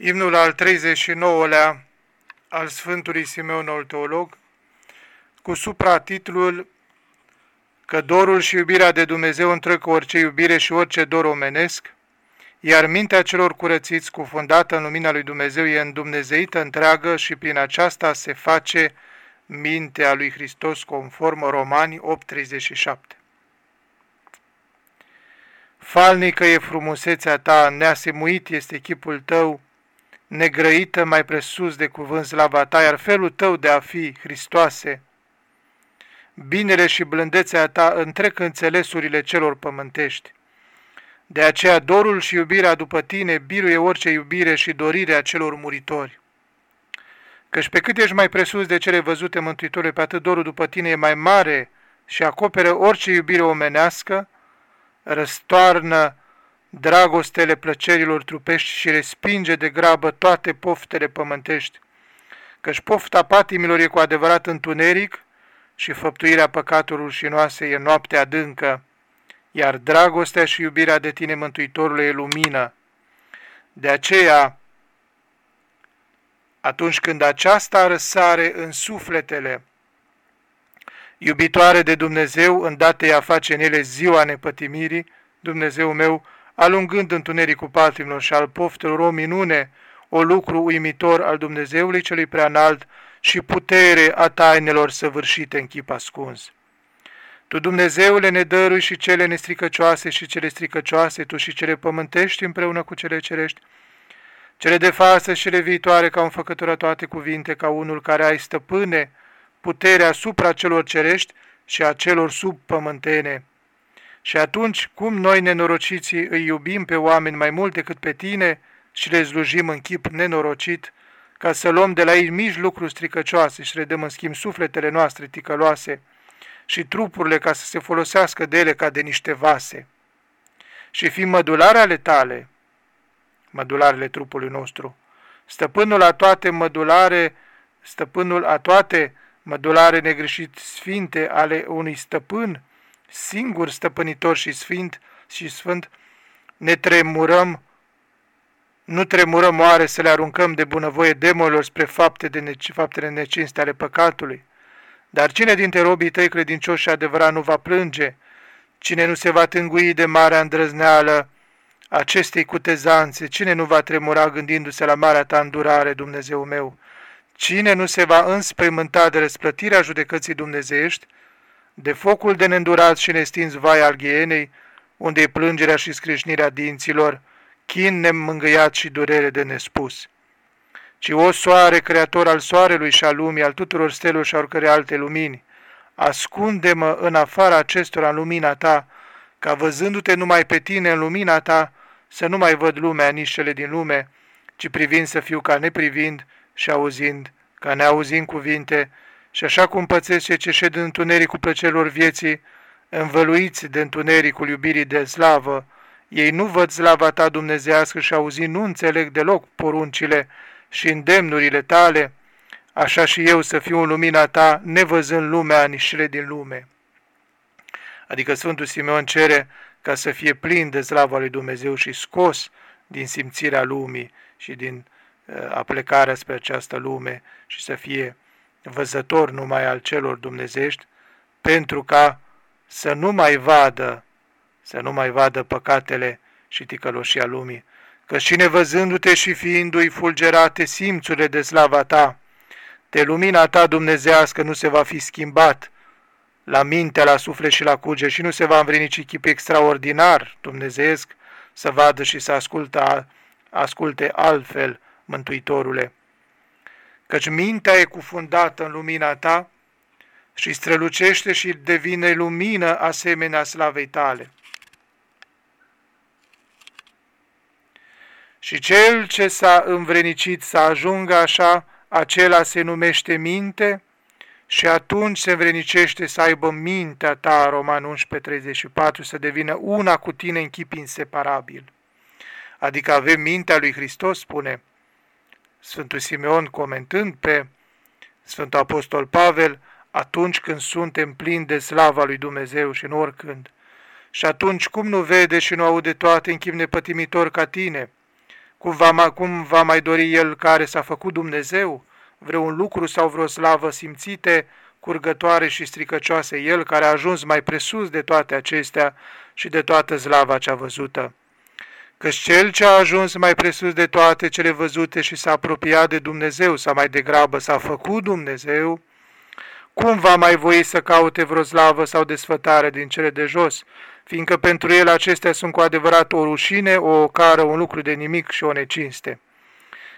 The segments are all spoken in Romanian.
Imnul al 39-lea al Sfântului Simeon Noul Teolog, cu supratitlul că dorul și iubirea de Dumnezeu întrecă orice iubire și orice dor omenesc, iar mintea celor curățiți, cufundată în lumina lui Dumnezeu, e îndumnezeită întreagă și prin aceasta se face mintea lui Hristos conform Romani 8.37. Falnică e frumusețea ta, neasemuit este chipul tău, negrăită mai presus de cuvânt slava ta, iar felul tău de a fi, Hristoase, binele și blândețea ta întrec înțelesurile celor pământești. De aceea dorul și iubirea după tine biruie orice iubire și dorire a celor muritori. Căci pe cât ești mai presus de cele văzute Mântuitorului, pe atât dorul după tine e mai mare și acoperă orice iubire omenească, răstoarnă dragostele plăcerilor trupești și respinge de grabă toate poftele pământești, căci pofta patimilor e cu adevărat întuneric și făptuirea păcatului rușinoase e noapte adâncă, iar dragostea și iubirea de tine, Mântuitorule, e lumină. De aceea, atunci când aceasta răsare în sufletele iubitoare de Dumnezeu, îndată ea face în ele ziua nepătimirii, Dumnezeu meu, alungând întunericul patimilor și al poftelor o minune, o lucru uimitor al Dumnezeului celui preanalt și putere a tainelor săvârșite în chip ascuns. Tu, Dumnezeule, ne dărui și cele nestricăcioase și cele stricăcioase, Tu și cele pământești împreună cu cele cerești, cele de față și cele viitoare ca un făcătură toate cuvinte, ca unul care ai stăpâne puterea asupra celor cerești și a celor subpământene. Și atunci, cum noi nenorociții îi iubim pe oameni mai mult decât pe tine și le slujim în chip nenorocit, ca să luăm de la ei mici lucruri stricăcioase și redăm în schimb sufletele noastre ticăloase și trupurile ca să se folosească de ele ca de niște vase. Și fim mădulare ale tale, mădularele trupului nostru, stăpânul a toate mădulare, stăpânul a toate mădulare negreșit sfinte ale unui stăpân, singur stăpânitor și sfânt și sfânt, ne tremurăm, nu tremurăm oare să le aruncăm de bunăvoie demonilor spre fapte de nece, faptele necinste ale păcatului? Dar cine dintre robii tăi credincioși și adevărat nu va plânge? Cine nu se va tângui de marea îndrăzneală acestei cutezanțe? Cine nu va tremura gândindu-se la marea ta îndurare, Dumnezeu meu? Cine nu se va înspăimânta de răsplătirea judecății dumnezeiești, de focul de neîndurat și nestins vai al ghienei, unde e plângerea și scrișnirea dinților, chin nemângâiat și durere de nespus. Ci o soare, creator al soarelui și al lumii, al tuturor stelor și a oricărei alte lumini, ascunde-mă în afara acestora în lumina ta, ca văzându-te numai pe tine în lumina ta, să nu mai văd lumea nișele din lume, ci privind să fiu ca neprivind și auzind ca neauzind cuvinte, și așa cum pățesc cei ce șed în întunericul plăcerilor vieții, învăluiți de întunericul iubirii de slavă, ei nu văd slava ta dumnezească și auzi nu înțeleg deloc poruncile și îndemnurile tale, așa și eu să fiu în lumina ta, nevăzând lumea nișile din lume. Adică Sfântul Simeon cere ca să fie plin de slava lui Dumnezeu și scos din simțirea lumii și din uh, aplecarea spre această lume și să fie văzător numai al celor dumnezești, pentru ca să nu mai vadă, să nu mai vadă păcatele și ticăloșia lumii, că și nevăzându-te și fiindu-i fulgerate simțurile de slava ta, de lumina ta dumnezească nu se va fi schimbat. La minte, la suflet și la cuge și nu se va învrenici chip extraordinar dumnezeesc să vadă și să ascultă, asculte altfel Mântuitorule căci mintea e cufundată în lumina ta și strălucește și devine lumină asemenea slavei tale. Și cel ce s-a învrenicit să ajungă așa, acela se numește minte și atunci se învrenicește să aibă mintea ta, Roman 11.34, să devină una cu tine în chip inseparabil. Adică avem mintea lui Hristos, spune Sfântul Simeon comentând pe Sfântul Apostol Pavel, atunci când suntem plini de slava lui Dumnezeu și nu oricând. Și atunci cum nu vede și nu aude toate în chip nepătimitor ca tine, Cum va, cum va mai dori el care s-a făcut Dumnezeu? Vreun lucru sau vreo slavă simțite, curgătoare și stricăcioase, el care a ajuns mai presus de toate acestea și de toată slava cea văzută. Căci cel ce a ajuns mai presus de toate cele văzute și s-a apropiat de Dumnezeu, sau mai degrabă s-a făcut Dumnezeu, cum va mai voi să caute vreo slavă sau desfătare din cele de jos, fiindcă pentru el acestea sunt cu adevărat o rușine, o ocară, un lucru de nimic și o necinste.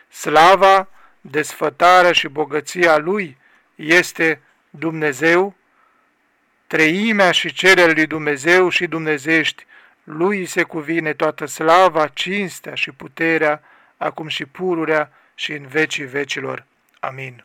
Slava, desfătarea și bogăția lui este Dumnezeu, treimea și cererea lui Dumnezeu și dumnezești, lui se cuvine toată slava, cinstea și puterea, acum și pururea și în vecii vecilor. Amin.